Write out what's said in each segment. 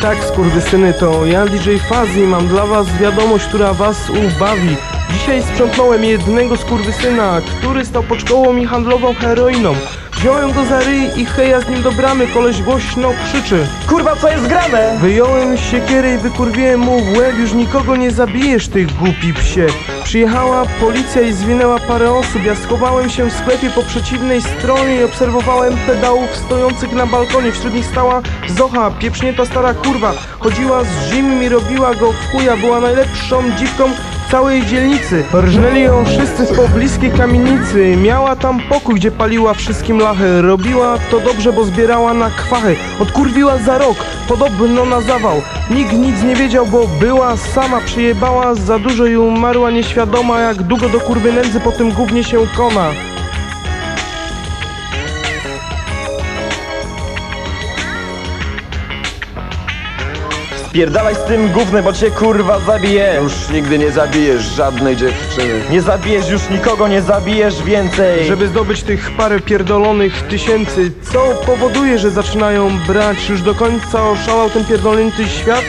Tak, skurwysyny, to ja DJ Fazi mam dla was wiadomość, która was ubawi. Dzisiaj sprzątnąłem jednego skurwysyna, który stał pod szkołą i handlował heroiną. Wziąłem go za ryj i heja z nim do bramy, koleś głośno krzyczy. Kurwa, co jest grane? Wyjąłem siekierę i wykurwiłem mu w łeb, już nikogo nie zabijesz, ty głupi psie. Przyjechała policja i zwinęła parę osób, ja schowałem się w sklepie po przeciwnej stronie i obserwowałem pedałów stojących na balkonie. Wśród nich stała Zocha, pieprznięta stara kurwa. Chodziła z zimem i robiła go w chuja, była najlepszą dziwką całej dzielnicy. Rżnęli ją wszyscy w pobliskiej kamienicy. Miała tam pokój, gdzie paliła wszystkim lachy. Robiła to dobrze, bo zbierała na kwachy. Odkurwiła za rok, podobno na zawał. Nikt nic nie wiedział, bo była sama. Przyjebała za dużo i umarła nieświadoma, jak długo do kurwy nędzy po tym gównie się kona. Spierdalaj z tym gównem, bo cię kurwa zabiję. Już nigdy nie zabijesz żadnej dziewczyny. Nie zabijesz już nikogo, nie zabijesz więcej. Żeby zdobyć tych parę pierdolonych tysięcy, co powoduje, że zaczynają brać już do końca oszalał ten pierdolnięty świat?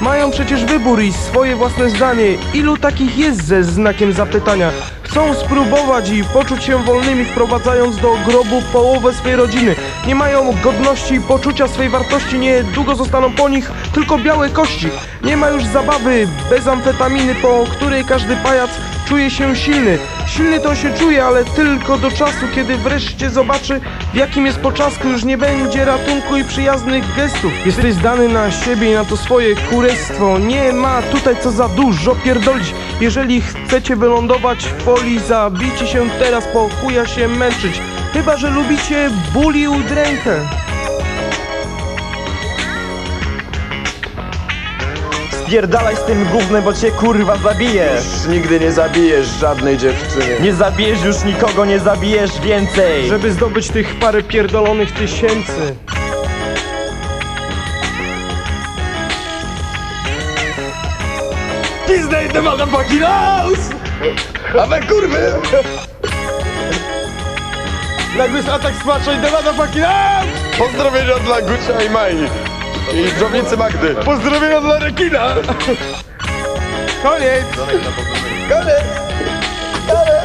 Mają przecież wybór i swoje własne zdanie. Ilu takich jest ze znakiem zapytania? Chcą spróbować i poczuć się wolnymi, wprowadzając do grobu połowę swojej rodziny. Nie mają godności i poczucia swej wartości, niedługo zostaną po nich tylko białe kości. Nie ma już zabawy bez amfetaminy, po której każdy pajac czuje się silny. Silny to się czuje, ale tylko do czasu, kiedy wreszcie zobaczy, w jakim jest poczasku, już nie będzie ratunku i przyjaznych gestów. Jesteś zdany na siebie i na to swoje kurestwo. Nie ma tutaj co za dużo pierdolić. Jeżeli chcecie wylądować w folii, zabijcie się teraz, po chuja się męczyć. Chyba, że lubicie ból i udrękę. Spierdalaj z tym gównem, bo cię kurwa zabiję. Już nigdy nie zabijesz żadnej dziewczyny. Nie zabijesz już nikogo, nie zabijesz więcej. Żeby zdobyć tych parę pierdolonych tysięcy. Disney the motherfucking house! A we kurwy! Nagły jest atak smacza i the motherfucking house! Pozdrowienia dla Gucia i Mai. I drobnicy Magdy. Pozdrowienia dla rekina! Koniec! Koniec! Koniec!